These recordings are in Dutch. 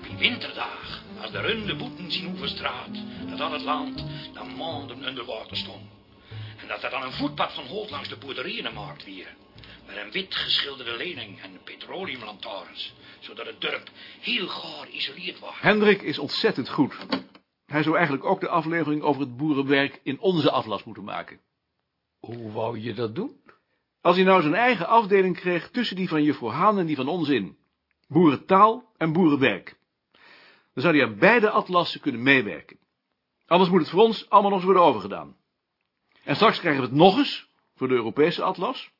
daar bij winterdag, als de runde boeten zien straat, dat al het land dan maanden onder water stond. En dat er dan een voetpad van hout langs de boerderijen maakt weer. Met een wit geschilderde lening en petroleumlantaarns, zodat het dorp heel gaar isoleerd was. Hendrik is ontzettend goed. Hij zou eigenlijk ook de aflevering over het boerenwerk in onze aflas moeten maken. Hoe wou je dat doen? Als hij nou zijn eigen afdeling kreeg tussen die van juffrouw Haan en die van ons in. Boerentaal en boerenwerk. Dan zou hij aan beide atlassen kunnen meewerken. Anders moet het voor ons allemaal nog eens worden overgedaan. En straks krijgen we het nog eens, voor de Europese atlas.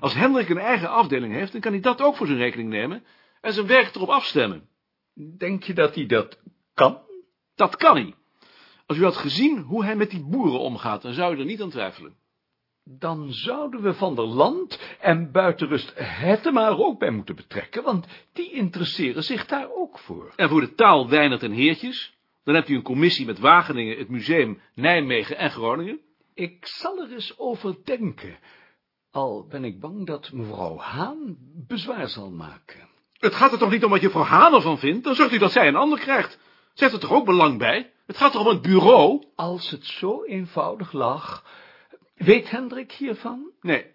Als Hendrik een eigen afdeling heeft, dan kan hij dat ook voor zijn rekening nemen en zijn werk erop afstemmen. Denk je dat hij dat kan? Dat kan hij. Als u had gezien hoe hij met die boeren omgaat, dan zou u er niet aan twijfelen. Dan zouden we Van der Land en Buitenrust Hettema er ook bij moeten betrekken, want die interesseren zich daar ook voor. En voor de taal Weinert en Heertjes, dan hebt u een commissie met Wageningen, het museum, Nijmegen en Groningen. Ik zal er eens over denken, al ben ik bang dat mevrouw Haan bezwaar zal maken. Het gaat er toch niet om wat juffrouw Haan ervan vindt, dan zorgt u dat zij een ander krijgt. Heeft er toch ook belang bij? Het gaat toch om een bureau? Als het zo eenvoudig lag, weet Hendrik hiervan? Nee.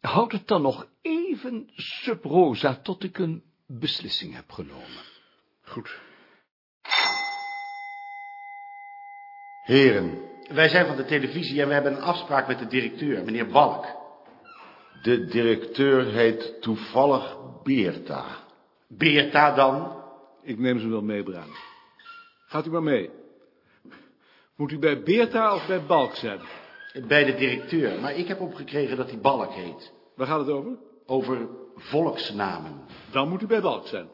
Houd het dan nog even sub rosa tot ik een beslissing heb genomen. Goed. Heren, wij zijn van de televisie en we hebben een afspraak met de directeur, meneer Balk. De directeur heet toevallig Beerta. Beerta dan? Ik neem ze wel mee, Bruin. Gaat u maar mee. Moet u bij Beerta of bij Balk zijn? Bij de directeur, maar ik heb opgekregen dat hij Balk heet. Waar gaat het over? Over volksnamen. Dan moet u bij Balk zijn.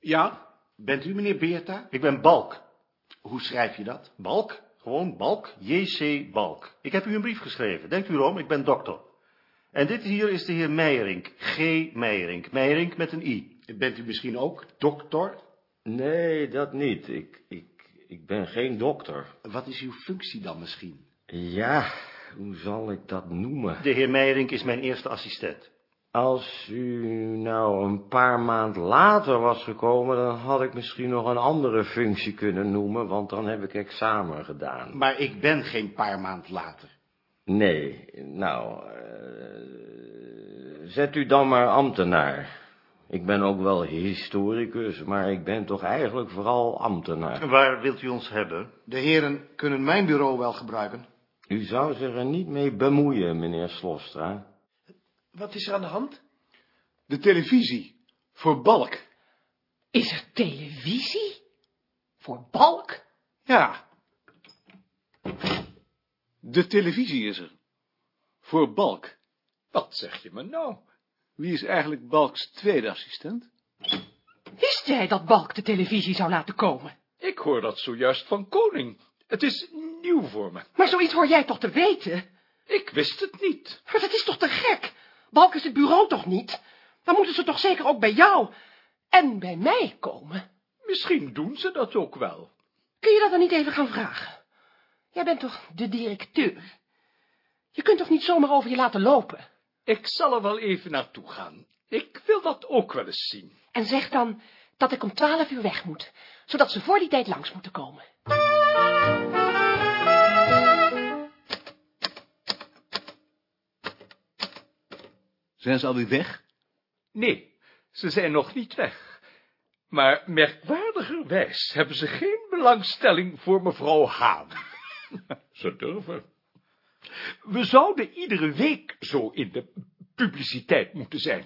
Ja? Bent u meneer Beerta? Ik ben Balk. Hoe schrijf je dat? Balk? Gewoon Balk? J.C. Balk. Ik heb u een brief geschreven. Denkt u erom, ik ben dokter. En dit hier is de heer Meijerink. G. Meijerink. Meijerink met een I. Bent u misschien ook dokter? Nee, dat niet. Ik, ik, ik ben geen dokter. Wat is uw functie dan misschien? Ja, hoe zal ik dat noemen? De heer Meijerink is mijn eerste assistent. Als u nou een paar maand later was gekomen, dan had ik misschien nog een andere functie kunnen noemen, want dan heb ik examen gedaan. Maar ik ben geen paar maand later. Nee, nou, uh, zet u dan maar ambtenaar. Ik ben ook wel historicus, maar ik ben toch eigenlijk vooral ambtenaar. Waar wilt u ons hebben? De heren kunnen mijn bureau wel gebruiken. U zou zich er niet mee bemoeien, meneer Slostra. Wat is er aan de hand? De televisie. Voor Balk. Is er televisie? Voor Balk? Ja. De televisie is er. Voor Balk. Wat zeg je me nou? Wie is eigenlijk Balks tweede assistent? Wist jij dat Balk de televisie zou laten komen? Ik hoor dat zojuist van Koning. Het is nieuw voor me. Maar zoiets hoor jij toch te weten? Ik wist het niet. Maar dat is toch te gek? Balk is het bureau toch niet? Dan moeten ze toch zeker ook bij jou en bij mij komen? Misschien doen ze dat ook wel. Kun je dat dan niet even gaan vragen? Jij bent toch de directeur? Je kunt toch niet zomaar over je laten lopen? Ik zal er wel even naartoe gaan. Ik wil dat ook wel eens zien. En zeg dan dat ik om twaalf uur weg moet, zodat ze voor die tijd langs moeten komen. Zijn ze alweer weg? Nee, ze zijn nog niet weg. Maar merkwaardigerwijs hebben ze geen belangstelling voor mevrouw Haan. ze durven. We zouden iedere week zo in de publiciteit moeten zijn.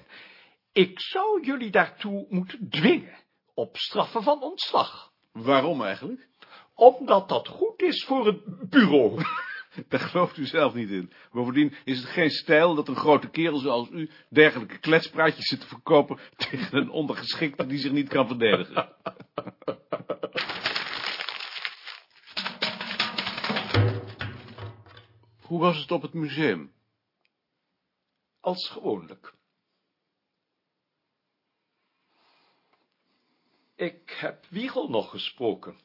Ik zou jullie daartoe moeten dwingen, op straffen van ontslag. Waarom eigenlijk? Omdat dat goed is voor het bureau. Daar gelooft u zelf niet in. Bovendien is het geen stijl dat een grote kerel zoals u dergelijke kletspraatjes zit te verkopen tegen een ondergeschikte die zich niet kan verdedigen. Hoe was het op het museum? Als gewoonlijk. Ik heb Wiegel nog gesproken.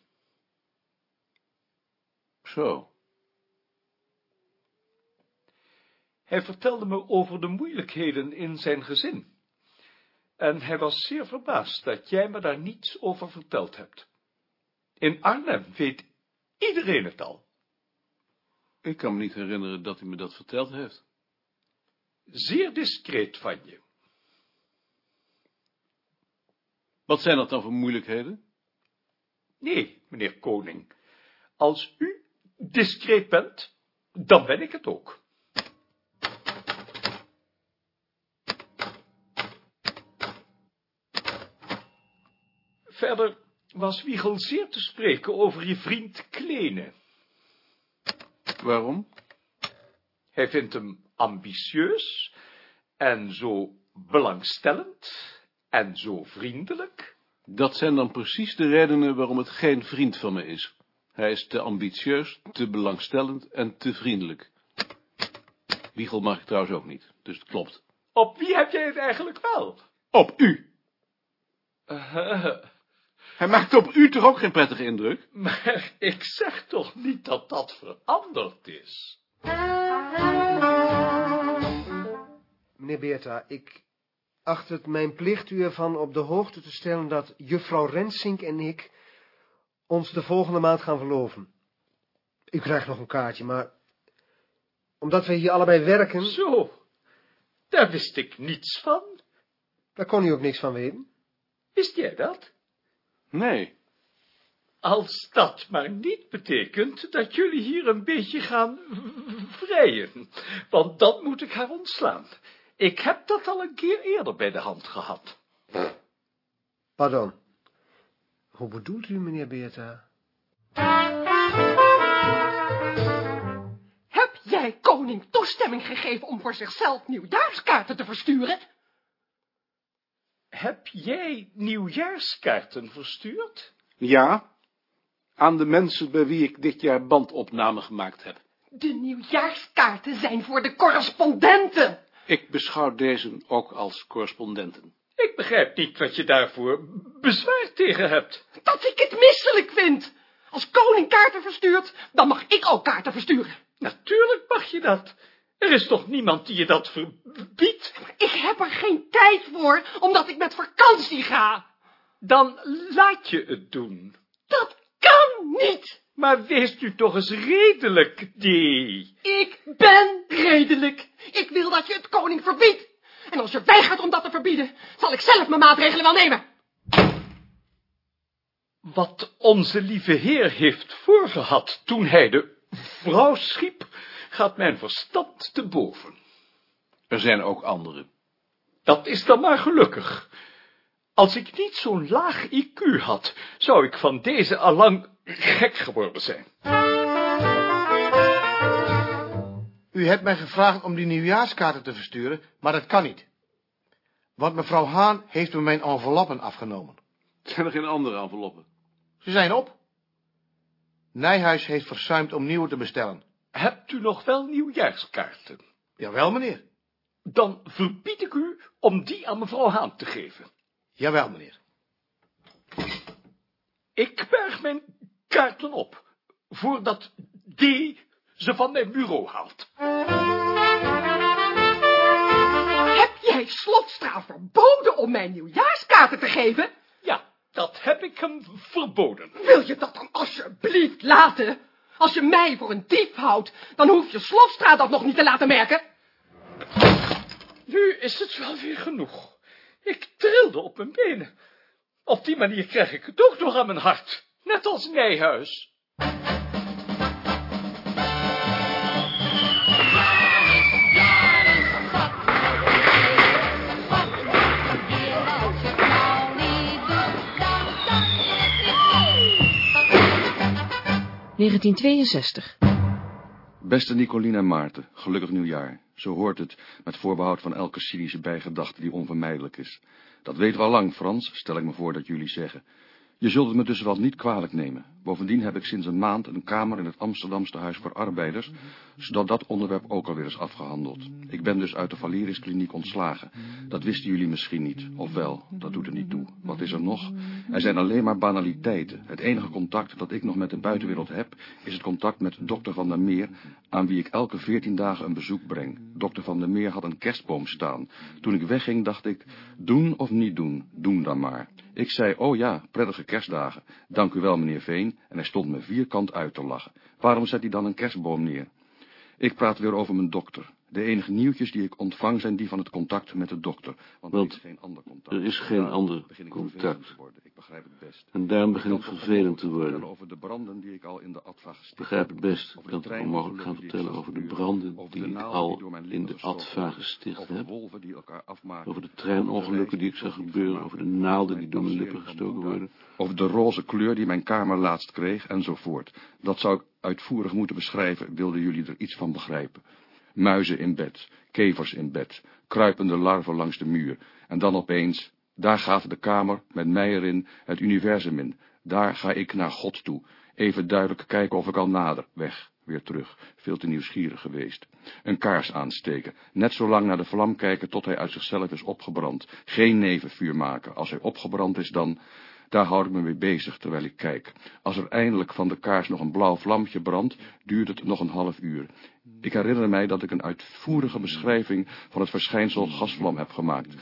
Zo. Hij vertelde me over de moeilijkheden in zijn gezin. En hij was zeer verbaasd dat jij me daar niets over verteld hebt. In Arnhem weet iedereen het al. Ik kan me niet herinneren dat hij me dat verteld heeft. Zeer discreet van je. Wat zijn dat dan voor moeilijkheden? Nee, meneer Koning. Als u discreet bent, dan ben ik het ook. Verder was Wiegel zeer te spreken over je vriend Kleene. Waarom? Hij vindt hem ambitieus en zo belangstellend en zo vriendelijk. Dat zijn dan precies de redenen waarom het geen vriend van me is. Hij is te ambitieus, te belangstellend en te vriendelijk. Wiegel mag ik trouwens ook niet, dus het klopt. Op wie heb jij het eigenlijk wel? Op u! Uh, Hij maakt op u toch ook geen prettige indruk? maar ik zeg toch niet dat dat veranderd is? Meneer Beerta, ik acht het mijn plicht u ervan op de hoogte te stellen dat juffrouw Rensink en ik ons de volgende maand gaan verloven. U krijgt nog een kaartje, maar omdat wij hier allebei werken, Zo, daar wist ik niets van. daar kon u ook niks van weten. Wist jij dat? Nee. Als dat maar niet betekent dat jullie hier een beetje gaan vrijen, want dan moet ik haar ontslaan. Ik heb dat al een keer eerder bij de hand gehad. Pardon. Hoe bedoelt u, meneer Beerta? Heb jij koning toestemming gegeven om voor zichzelf nieuwjaarskaarten te versturen? Heb jij nieuwjaarskaarten verstuurd? Ja, aan de mensen bij wie ik dit jaar bandopname gemaakt heb. De nieuwjaarskaarten zijn voor de correspondenten. Ik beschouw deze ook als correspondenten. Ik begrijp niet wat je daarvoor bezwaar tegen hebt. Dat ik het misselijk vind. Als koning kaarten verstuurt, dan mag ik ook kaarten versturen. Natuurlijk mag je dat. Er is toch niemand die je dat verbiedt? Ik heb er geen tijd voor, omdat ik met vakantie ga. Dan laat je het doen. Dat kan niet. Maar wees nu toch eens redelijk, die. Ik ben redelijk. Ik wil dat je het koning verbiedt. En als je weigert om dat te verbieden, zal ik zelf mijn maatregelen wel nemen. Wat onze lieve heer heeft voorgehad toen hij de vrouw schiep, gaat mijn verstand te boven. Er zijn ook anderen. Dat is dan maar gelukkig. Als ik niet zo'n laag IQ had, zou ik van deze allang gek geworden zijn. U hebt mij gevraagd om die nieuwjaarskaarten te versturen, maar dat kan niet. Want mevrouw Haan heeft me mijn enveloppen afgenomen. Zijn er geen andere enveloppen? Ze zijn op. Nijhuis heeft verzuimd om nieuwe te bestellen. Hebt u nog wel nieuwjaarskaarten? Jawel, meneer. Dan verbied ik u om die aan mevrouw Haan te geven. Jawel, meneer. Ik berg mijn kaarten op, voordat die ze van mijn bureau haalt. Heb jij Slotstra verboden om mij nieuwjaarskaarten te geven? Ja, dat heb ik hem verboden. Wil je dat dan alsjeblieft laten? Als je mij voor een dief houdt, dan hoef je Slotstra dat nog niet te laten merken. Nu is het wel weer genoeg. Ik trilde op mijn benen. Op die manier krijg ik het ook nog aan mijn hart, net als Nijhuis. ...1962. Beste Nicolien en Maarten, gelukkig nieuwjaar. Zo hoort het, met voorbehoud van elke cynische bijgedachte die onvermijdelijk is. Dat weten we al lang, Frans, stel ik me voor dat jullie zeggen. Je zult het me dus wel niet kwalijk nemen. Bovendien heb ik sinds een maand een kamer in het Amsterdamse Huis voor Arbeiders, zodat dat onderwerp ook alweer is afgehandeld. Ik ben dus uit de Valeris kliniek ontslagen. Dat wisten jullie misschien niet, of wel, dat doet er niet toe. Wat is er nog? Er zijn alleen maar banaliteiten. Het enige contact dat ik nog met de buitenwereld heb, is het contact met dokter Van der Meer, aan wie ik elke veertien dagen een bezoek breng. Dokter Van der Meer had een kerstboom staan. Toen ik wegging, dacht ik, doen of niet doen, doen dan maar. Ik zei, oh ja, prettige kerstdagen. Dank u wel, meneer Veen, en hij stond me vierkant uit te lachen. Waarom zet hij dan een kerstboom neer? Ik praat weer over mijn dokter. De enige nieuwtjes die ik ontvang zijn die van het contact met de dokter. Want, Want er is geen ander contact. er is geen ander contact. Ik begrijp het best. En daarom begin ik vervelend te worden. Over de branden die ik al in de gesticht begrijp het best. Ik kan toch onmogelijk gaan vertellen over de branden die ik al in de werden. gesticht Over de heb. Over de treinongelukken die ik zag gebeuren. Over de naalden die door mijn lippen gestoken worden. Over de roze kleur die mijn kamer laatst kreeg, enzovoort. Dat zou ik uitvoerig moeten beschrijven, wilden jullie er iets van begrijpen. Muizen in bed, kevers in bed, kruipende larven langs de muur. En dan opeens, daar gaat de kamer, met mij erin, het universum in. Daar ga ik naar God toe. Even duidelijk kijken of ik al nader. Weg, weer terug. Veel te nieuwsgierig geweest. Een kaars aansteken. Net zo lang naar de vlam kijken tot hij uit zichzelf is opgebrand. Geen nevenvuur maken. Als hij opgebrand is dan... Daar houd ik me mee bezig terwijl ik kijk. Als er eindelijk van de kaars nog een blauw vlammetje brandt, duurt het nog een half uur. Ik herinner mij dat ik een uitvoerige beschrijving van het verschijnsel gasvlam heb gemaakt.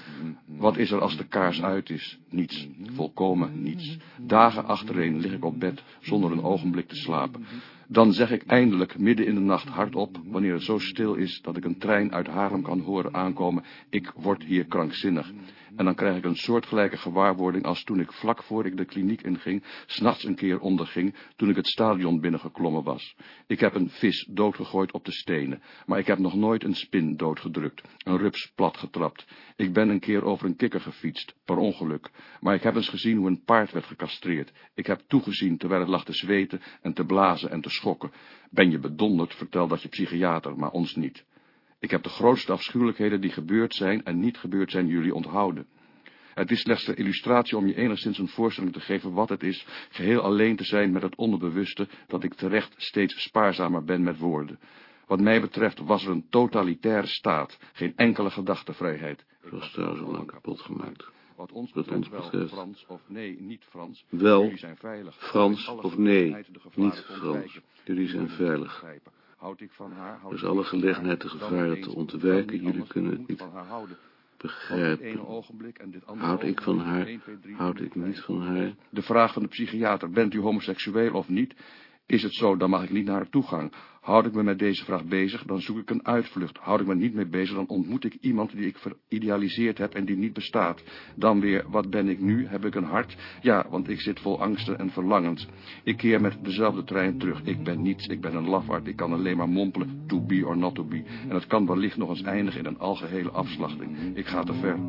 Wat is er als de kaars uit is? Niets. Volkomen niets. Dagen achtereen lig ik op bed zonder een ogenblik te slapen. Dan zeg ik eindelijk midden in de nacht hardop, wanneer het zo stil is dat ik een trein uit Haarlem kan horen aankomen, ik word hier krankzinnig. En dan krijg ik een soortgelijke gewaarwording als toen ik vlak voor ik de kliniek inging, s'nachts een keer onderging, toen ik het stadion binnengeklommen was. Ik heb een vis doodgegooid op de stenen, maar ik heb nog nooit een spin doodgedrukt, een rups platgetrapt. Ik ben een keer over een kikker gefietst, per ongeluk, maar ik heb eens gezien hoe een paard werd gecastreerd. Ik heb toegezien terwijl het lag te zweten en te blazen en te schokken. Ben je bedonderd, vertel dat je psychiater, maar ons niet. Ik heb de grootste afschuwelijkheden die gebeurd zijn en niet gebeurd zijn jullie onthouden. Het is slechts een illustratie om je enigszins een voorstelling te geven wat het is, geheel alleen te zijn met het onderbewuste, dat ik terecht steeds spaarzamer ben met woorden. Wat mij betreft was er een totalitaire staat, geen enkele gedachtevrijheid. Zoals trouwens al lang kapot gemaakt. Wat ons Wat betreft, ons wel betreft. Frans of nee, niet Frans. Wel, Jullie zijn veilig. Frans of nee, niet Frans. Jullie zijn veilig. Houd ik van haar, houd ik alle gelegenheid dan gevaren te ontwijken. niet Jullie kunnen het niet begrijpen. ogenblik en dit andere Houd ik van haar, 1, 2, 3, houd 4, ik 5, niet van 6, haar. De vraag van de psychiater, bent u homoseksueel of niet? Is het zo, dan mag ik niet naar haar toegang. Houd ik me met deze vraag bezig, dan zoek ik een uitvlucht. Houd ik me niet mee bezig, dan ontmoet ik iemand die ik veridealiseerd heb en die niet bestaat. Dan weer, wat ben ik nu? Heb ik een hart? Ja, want ik zit vol angsten en verlangens. Ik keer met dezelfde trein terug. Ik ben niets, ik ben een lafaard. Ik kan alleen maar mompelen, to be or not to be. En het kan wellicht nog eens eindigen in een algehele afslachting. Ik ga te ver.